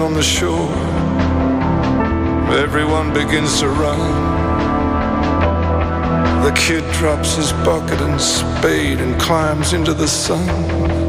On the shore. Everyone begins to run. The kid drops his bucket and spade and climbs into the sun.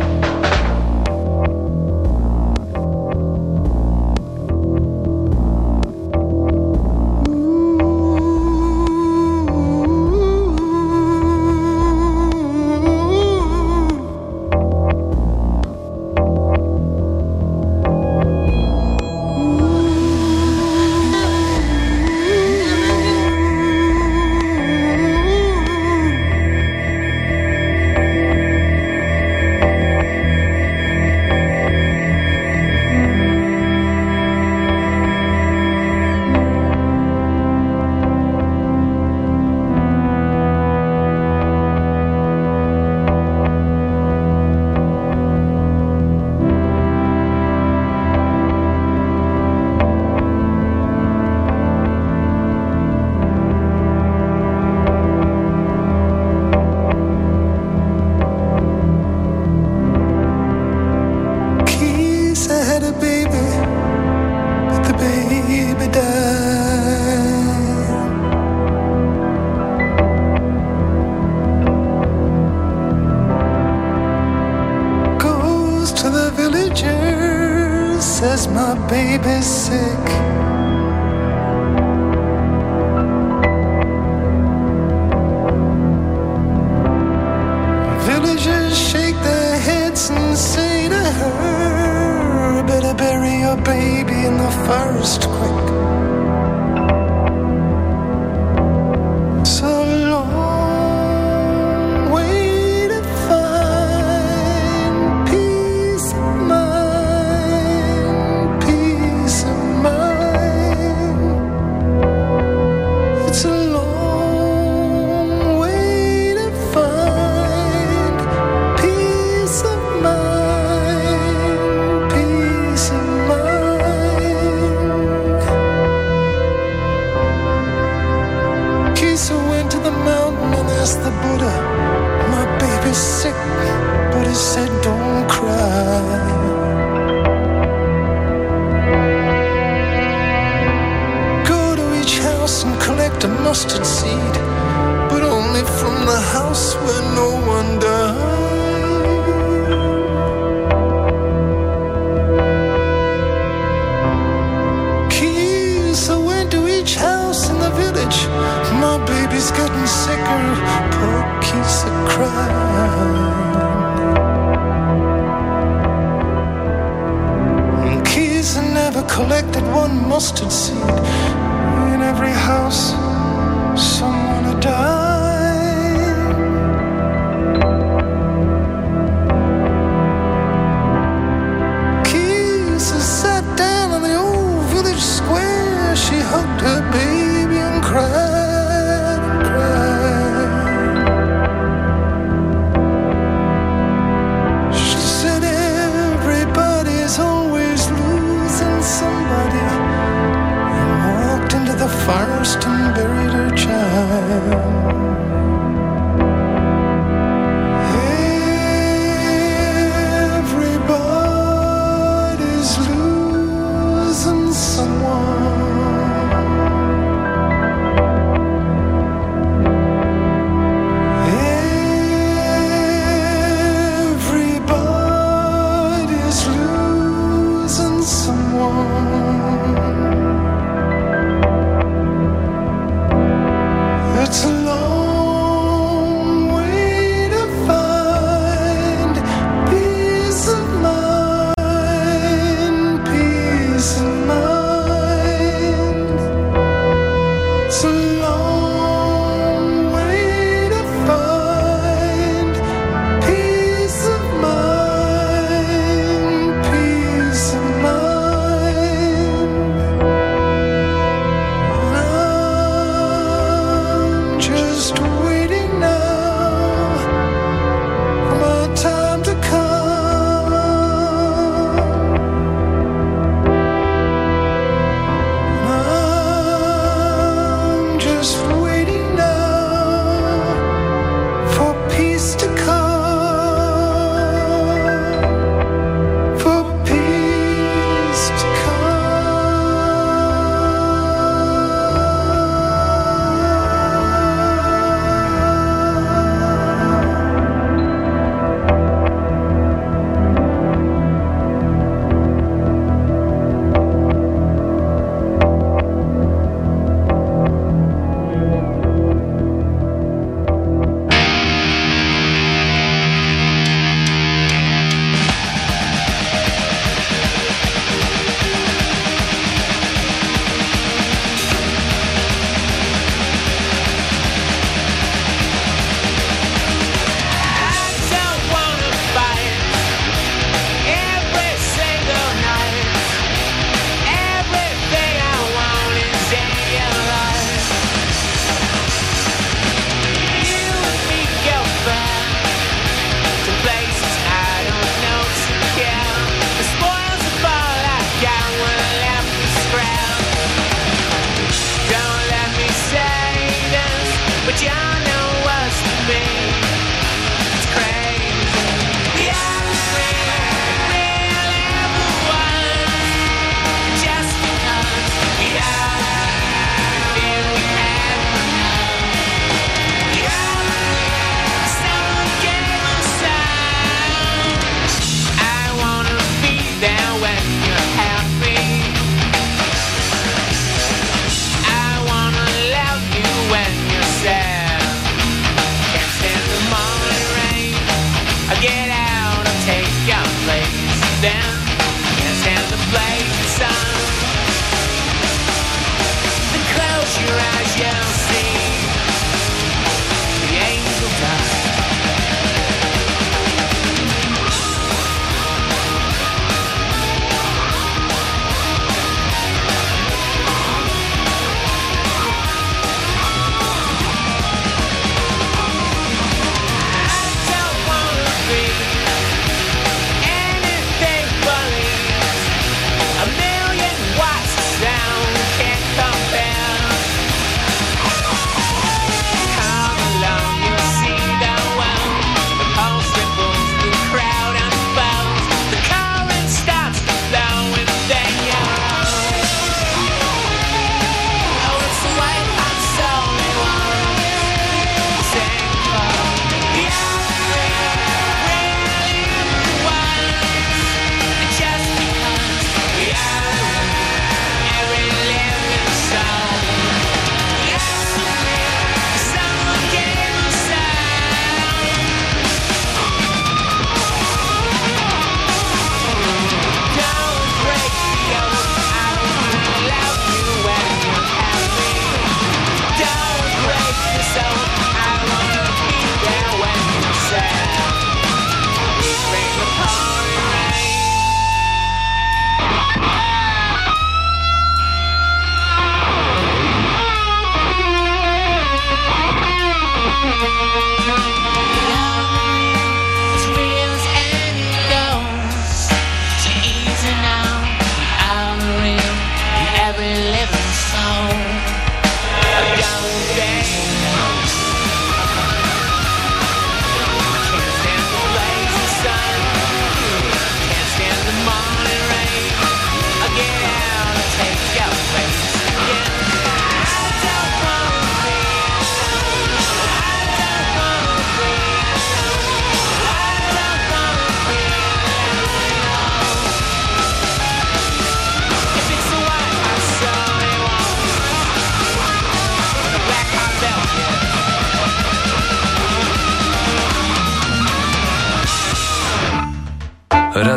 collected one mustard seed in every house.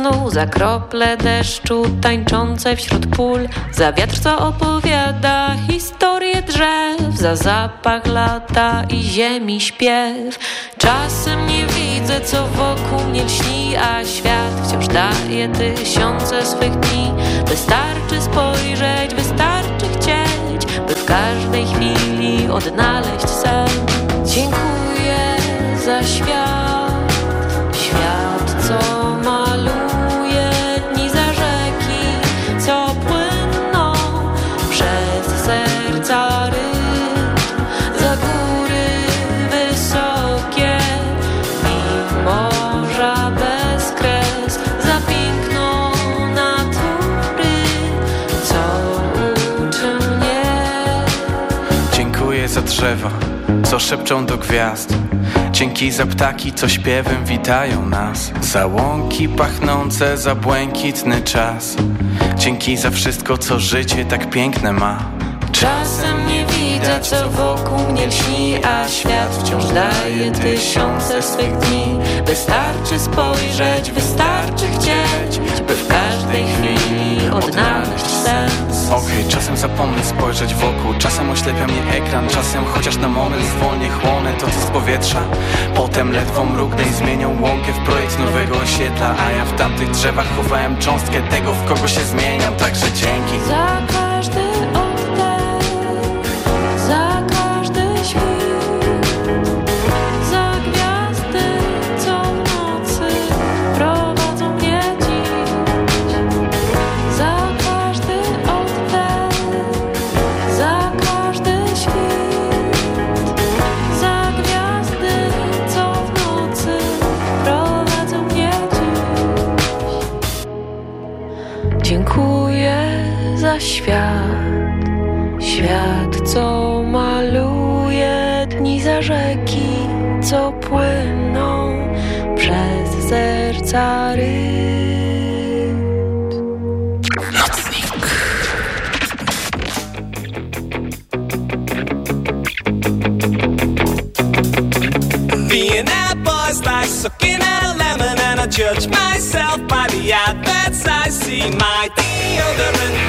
snu, za krople deszczu tańczące wśród pól, za wiatr, co opowiada historię drzew, za zapach lata i ziemi śpiew. Czasem nie widzę, co wokół mnie lśni, a świat wciąż daje tysiące swych dni. Wystarczy spojrzeć, wystarczy chcieć, by w każdej chwili odnaleźć sen. Dziękuję za świat. drzewa, co szepczą do gwiazd. Dzięki za ptaki, co śpiewem witają nas. Za łąki pachnące, za błękitny czas. Dzięki za wszystko, co życie tak piękne ma. Czasem nie widzę, co wokół mnie lśni A świat wciąż daje tysiące swych dni. Wystarczy spojrzeć, wystarczy chcieć By w każdej chwili odnaleźć sen sobie Czasem zapomnę spojrzeć wokół. Czasem oślepia mnie ekran Czasem chociaż na moment zwolnię chłonę to co z powietrza. Potem ledwo mrugnę i zmienią łąkę w projekt nowego osiedla A ja w tamtych drzewach chowałem cząstkę tego w kogo się zmieniam. Także dzięki. świat, świat, co maluje dni za rzeki, co płyną przez serca ryb. Nocnik. Being apples like sucking a lemon and I judge myself by the adverts I see my deodorant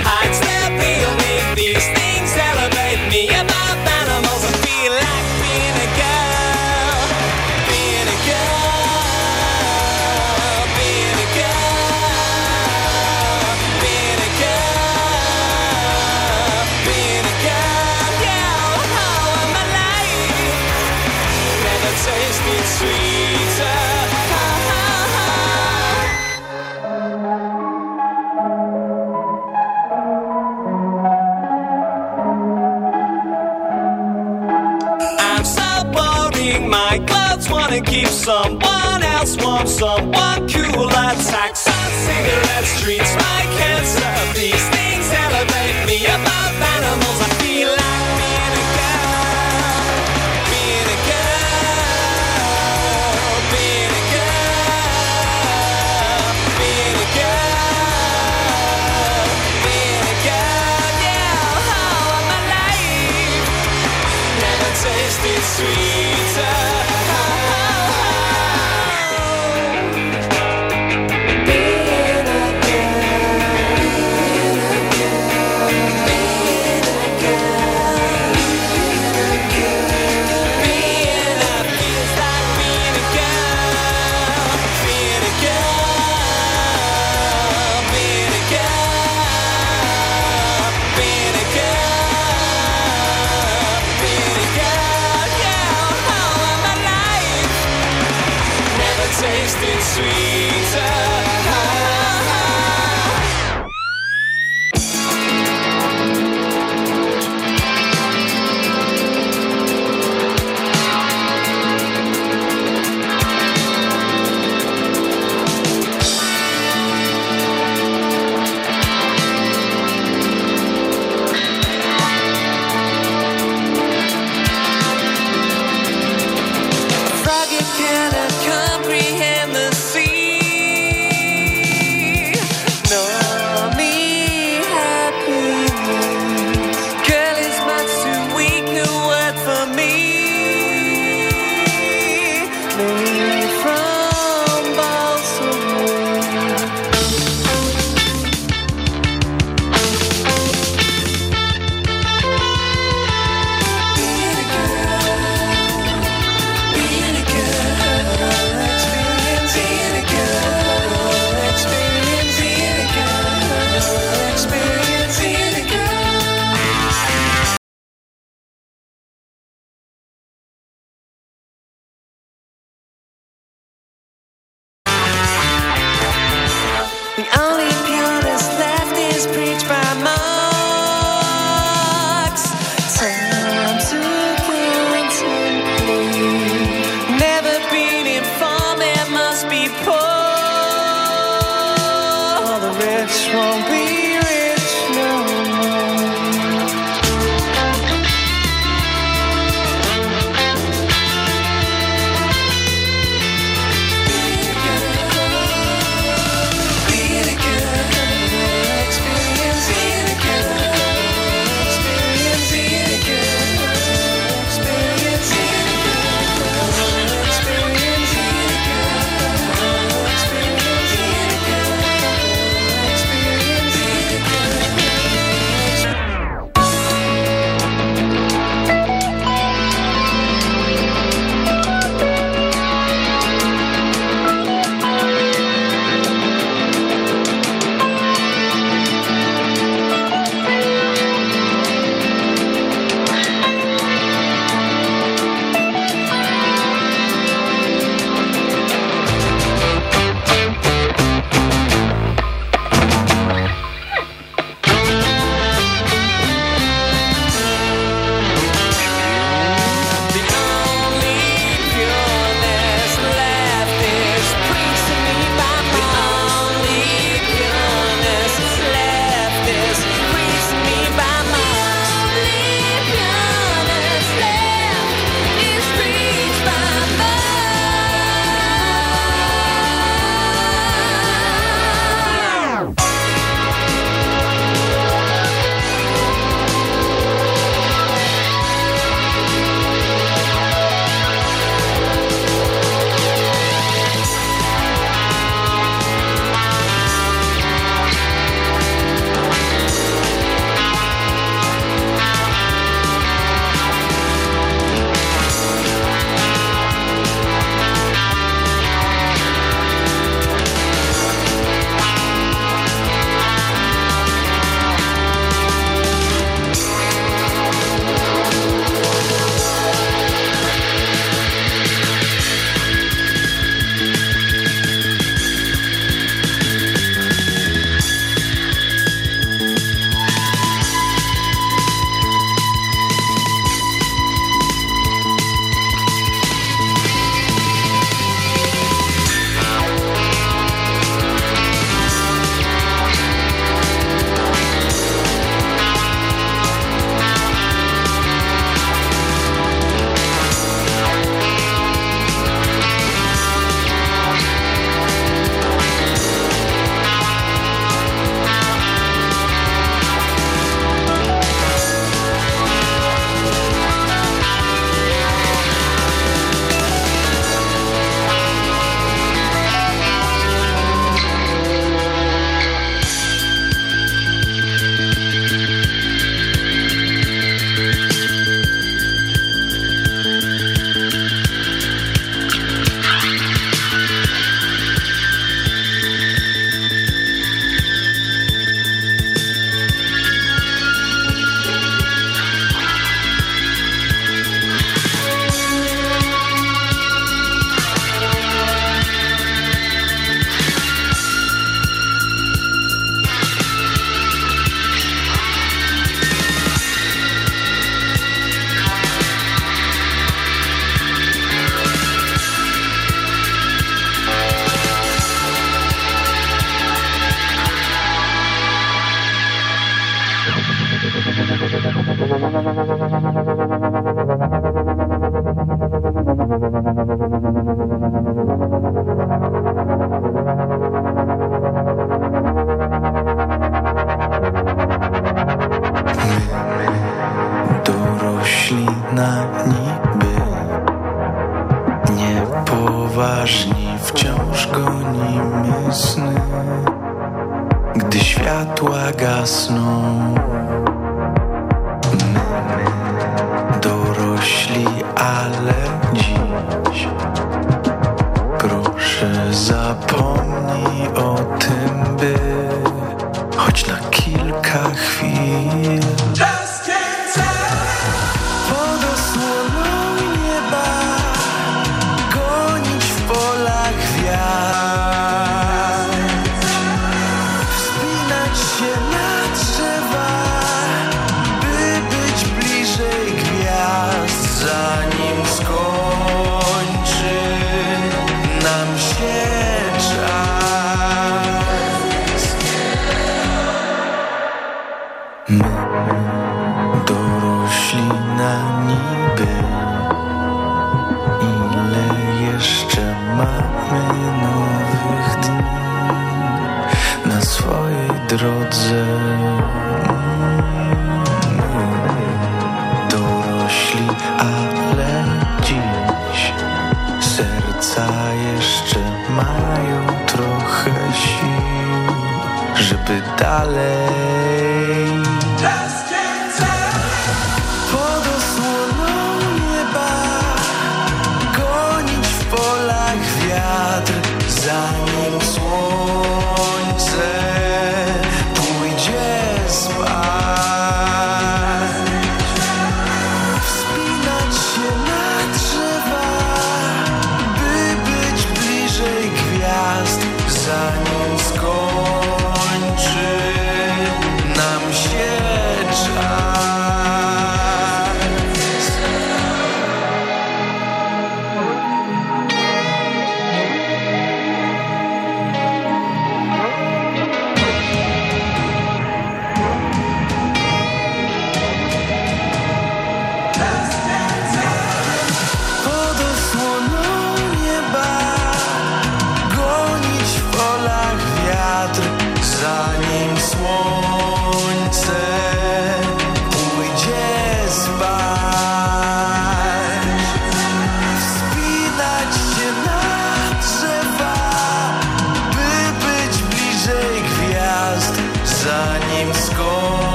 palle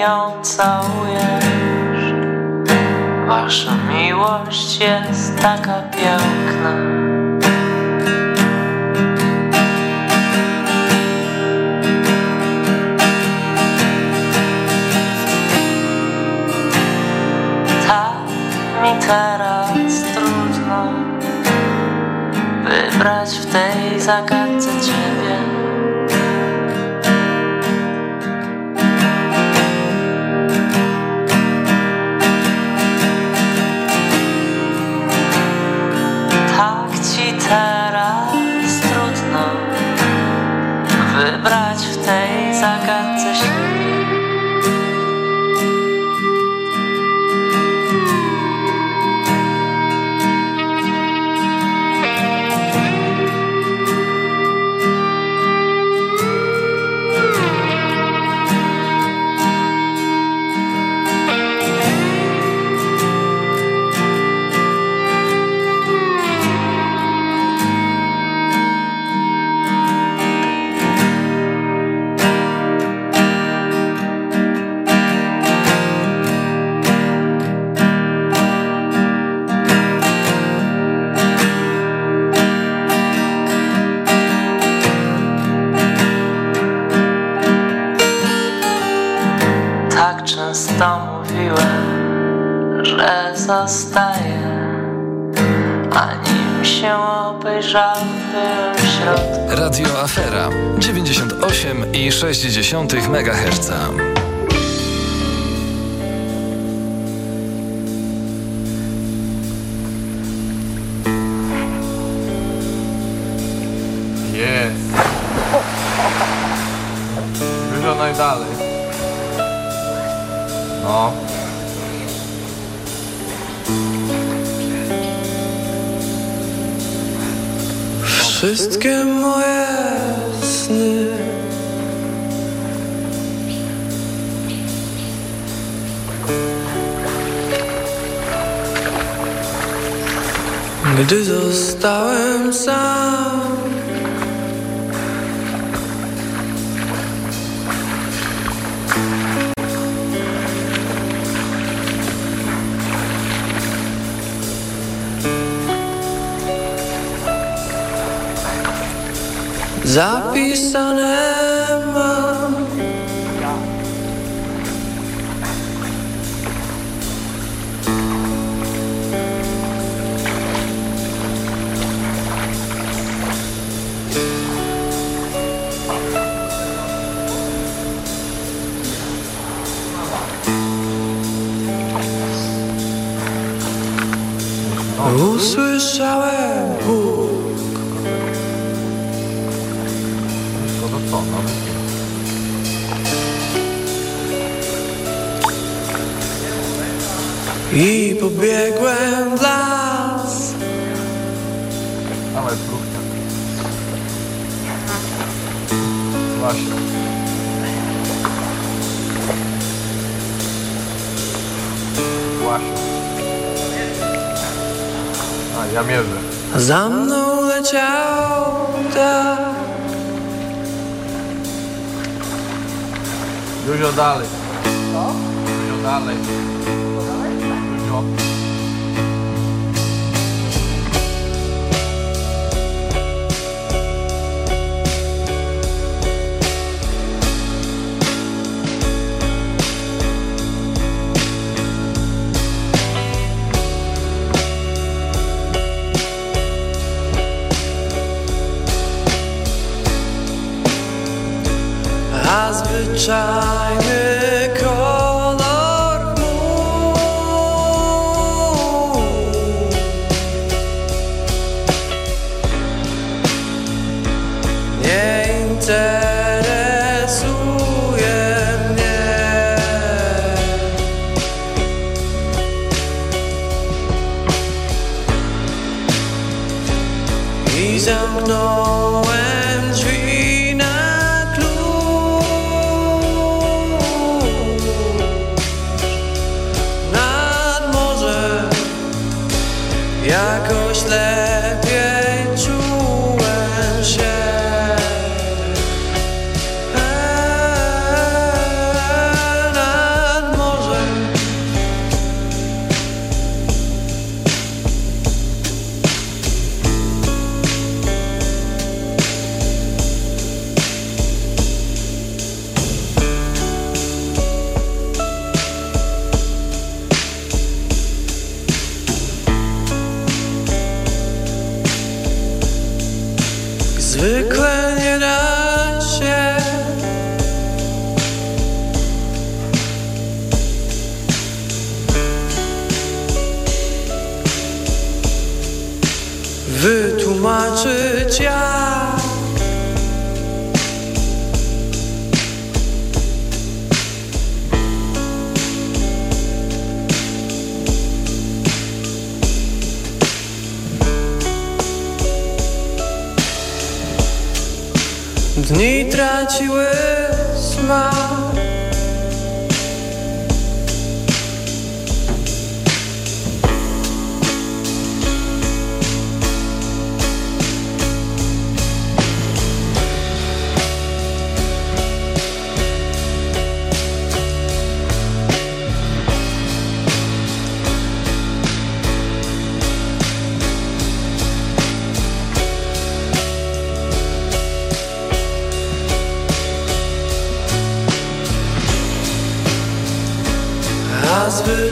ją całujesz. Wasza miłość jest taka piękna. Tak mi teraz trudno wybrać w tej zagadce że zostaję, a nim się obejrzałem, byłem w środku. Radio Afera 98 i 60 MHz. Jest. Dużo najdalej. No. Wszystkie moje sny. Gdy zostałem sam Zapisane mam. Usłyszałem i pobiegłem w las Dawaj próbkę. Właśnie. Właśnie. A, ja mierzę. Za mną leciał tak Dużo dalej. Co? Dużo dalej. Dużo. A Chime Wytłumaczyć jak. Dni traciły smak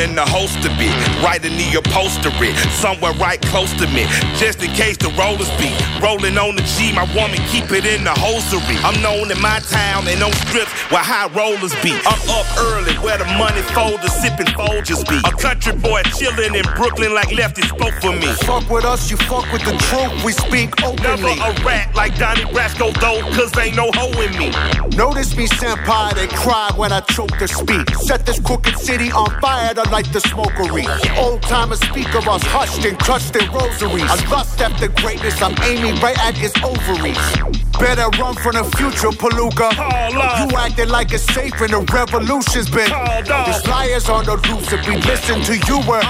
in the host to be. Right in the upholstery, somewhere right close to me, just in case the rollers be rolling on the G. My woman keep it in the hosiery. I'm known in my town and on strips where high rollers be. I'm up early where the money folders sipping Folgers be. A country boy chilling in Brooklyn like Lefty spoke for me. Fuck with us, you fuck with the truth. We speak openly. Never a rat like Donnie Brasco though, cause ain't no hoe in me. Notice me, senpai, they cry when I choke to speak. Set this crooked city on fire to light the smokery. Old timers speak of us hushed and crushed in rosaries. I lust after greatness, I'm aiming right at his ovaries. Better run from the future, Palooka. You acting like it's safe and the revolution's been. These liars on the loose if we listen to you were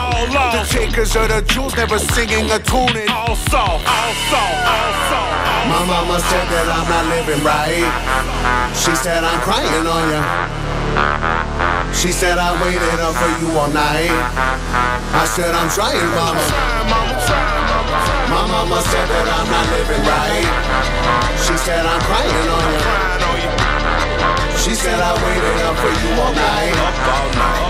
the takers of the jewels, never singing a tune in. All soft, all soft, all soft. My mama said that I'm not living right. She said I'm crying on ya. She said I waited up for you all night. I said I'm trying, mama. My mama said that I'm not living right. She said I'm crying on you. She said I waited up for you all night.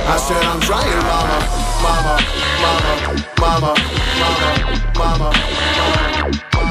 I said I'm trying, mama, mama, mama, mama, mama, mama.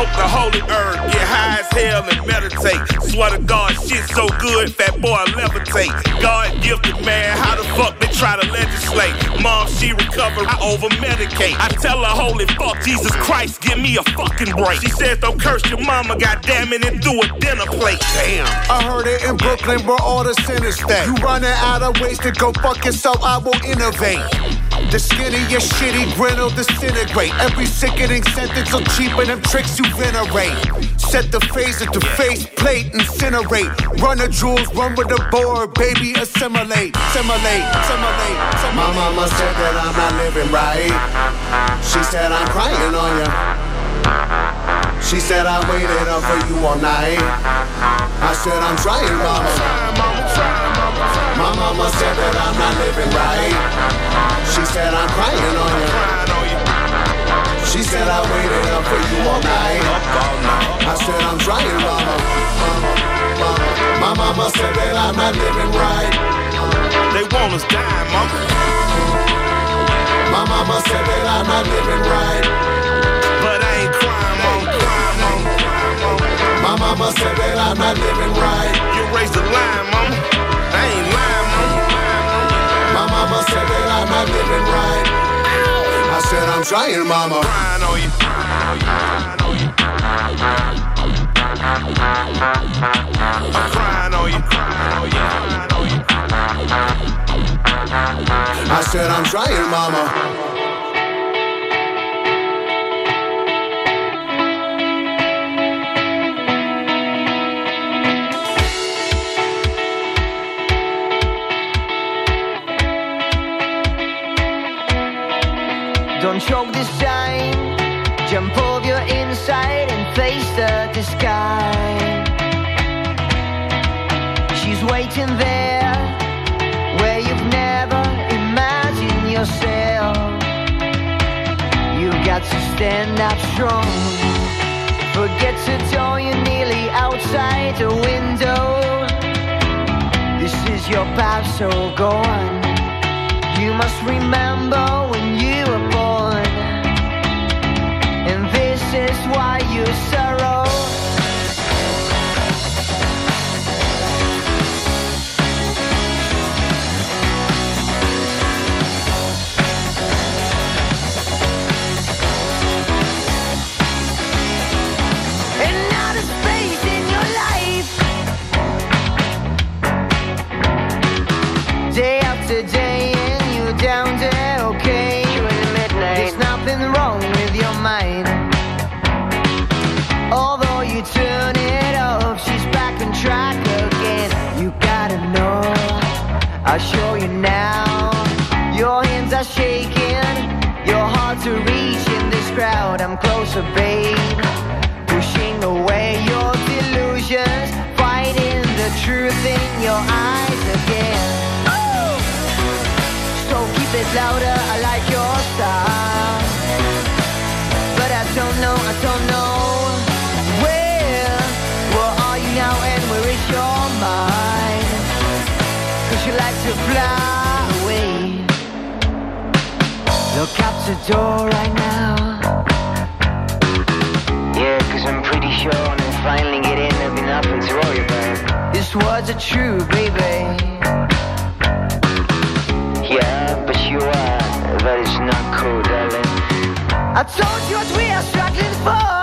Smoke the holy herb, get high as hell and meditate. Swear to God, shit so good, fat boy I levitate. God gifted man, how the fuck they try to legislate? Mom, she recovered, I over medicate. I tell her, holy fuck, Jesus Christ, give me a fucking break. She says, don't curse your mama, goddamn it, and do a dinner plate. Damn. I heard it in Brooklyn where all the sinners stay. You running out of ways to go fuck yourself, I will innovate. The skinny, your shitty grin will disintegrate. Every sickening sentence will cheapen them tricks you venerate. Set the phase at the face plate, incinerate. Run the jewels, run with the board, baby, assimilate, assimilate, assimilate. My mama said that I'm not living right. She said I'm crying on ya. She said I waited up for you all night. I said I'm trying, mama. My mama said that I'm not living right. She said I'm crying on you. She said I waited up for you all night. I said I'm trying, mama. mama, mama. My mama said that I'm not living right. They want us dying, mama. My mama said that I'm not living right. But I ain't crying, mama. Crying, mama. My mama I said that I'm not living right. I said I'm trying, mama. Crying on you. Crying on you. Crying on you. I said I'm trying, mama. Don't choke this sign. Jump over your inside and face the sky. She's waiting there where you've never imagined yourself. You got to stand up strong. Forget to door, you're nearly outside the window. This is your path, so go on. You must remember when why you sorrow. The door right now. Yeah, cause I'm pretty sure when I finally get in, there'll be nothing to worry about. These words are true, baby. Yeah, but you are. but it's not cool, darling. I told you what we are struggling for.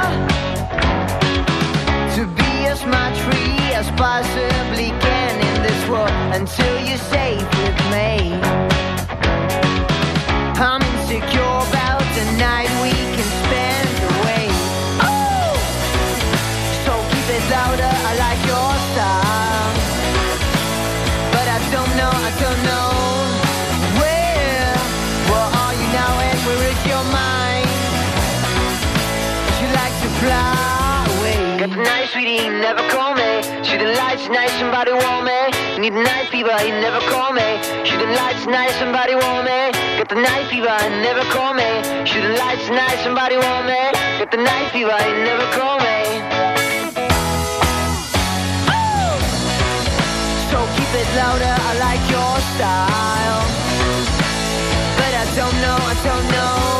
Tonight, somebody want me. Eh? Need a night fever, you never call me. Shooting lights tonight, somebody want me. Eh? Got the night fever, you never call me. Shooting lights tonight, somebody want me. Eh? Got the night fever, you never call me. So keep it louder, I like your style. But I don't know, I don't know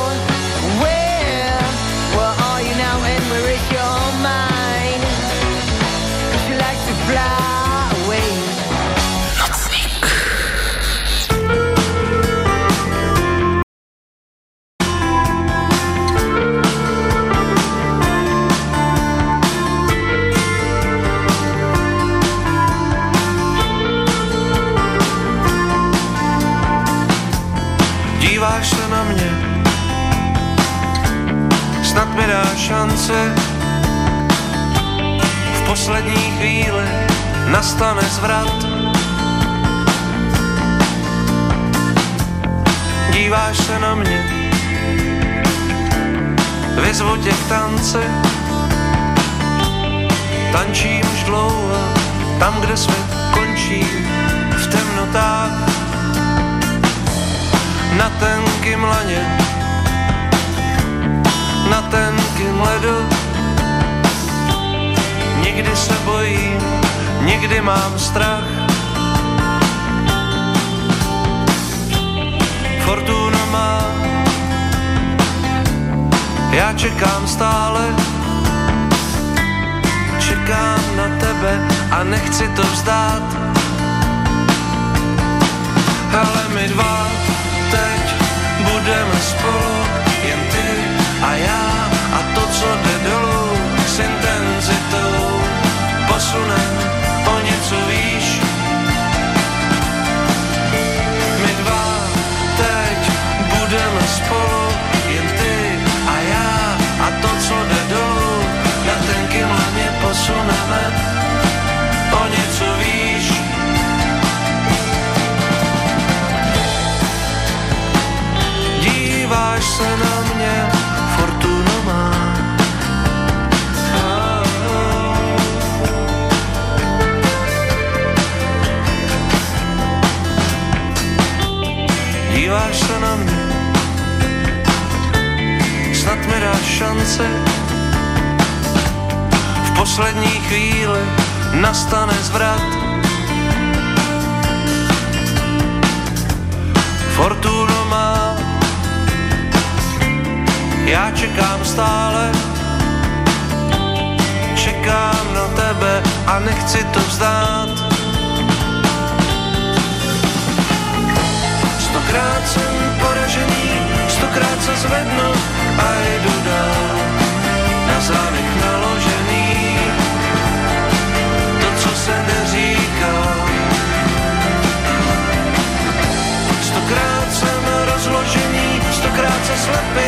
Díváš se na mě, snad mi šance. Poslední chvíli nastane zvrat. Díváš se na mě, vyzvu tě k tanci. Tančím už dlouho, tam, kde svět končí, v temnotách na tenkým laně, na tenkým ledu. Někdy se bojím, někdy mám strach. Fortuna má, já čekám stále, čekám na tebe a nechci to vzdát. Ale my dva teď budeme spolu šance. V poslední chvíli nastane zvrat. Fortuna má, já čekám stále, čekám na tebe a nechci to vzdát. Stokrát jsem poražený, stokrát se zvednu a jdu slipping.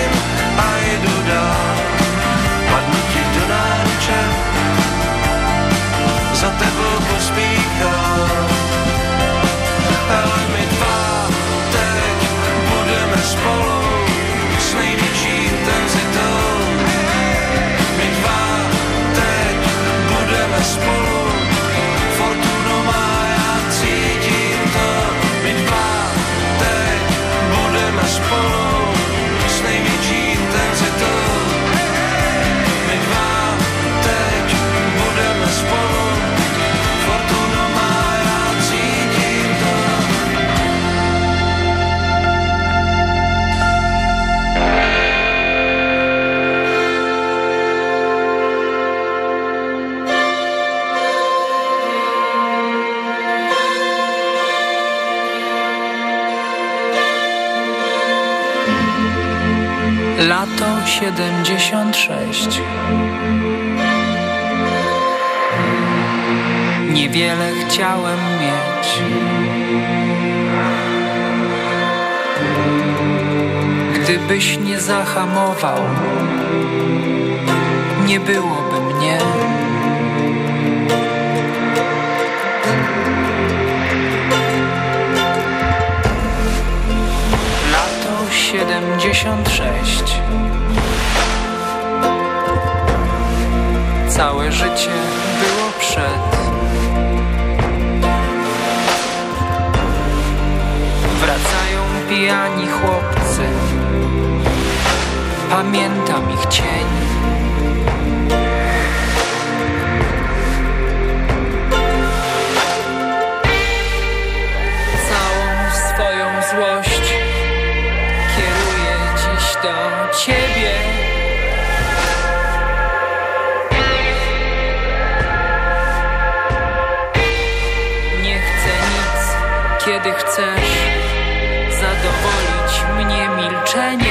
siedemdziesiąt sześć. Niewiele chciałem mieć. Gdybyś nie zahamował, nie byłoby mnie. Lato siedemdziesiąt sześć. Całe życie było przed. Wracają pijani chłopcy. Pamiętam ich cień. kiedy chcesz zadowolić mnie milczeniem.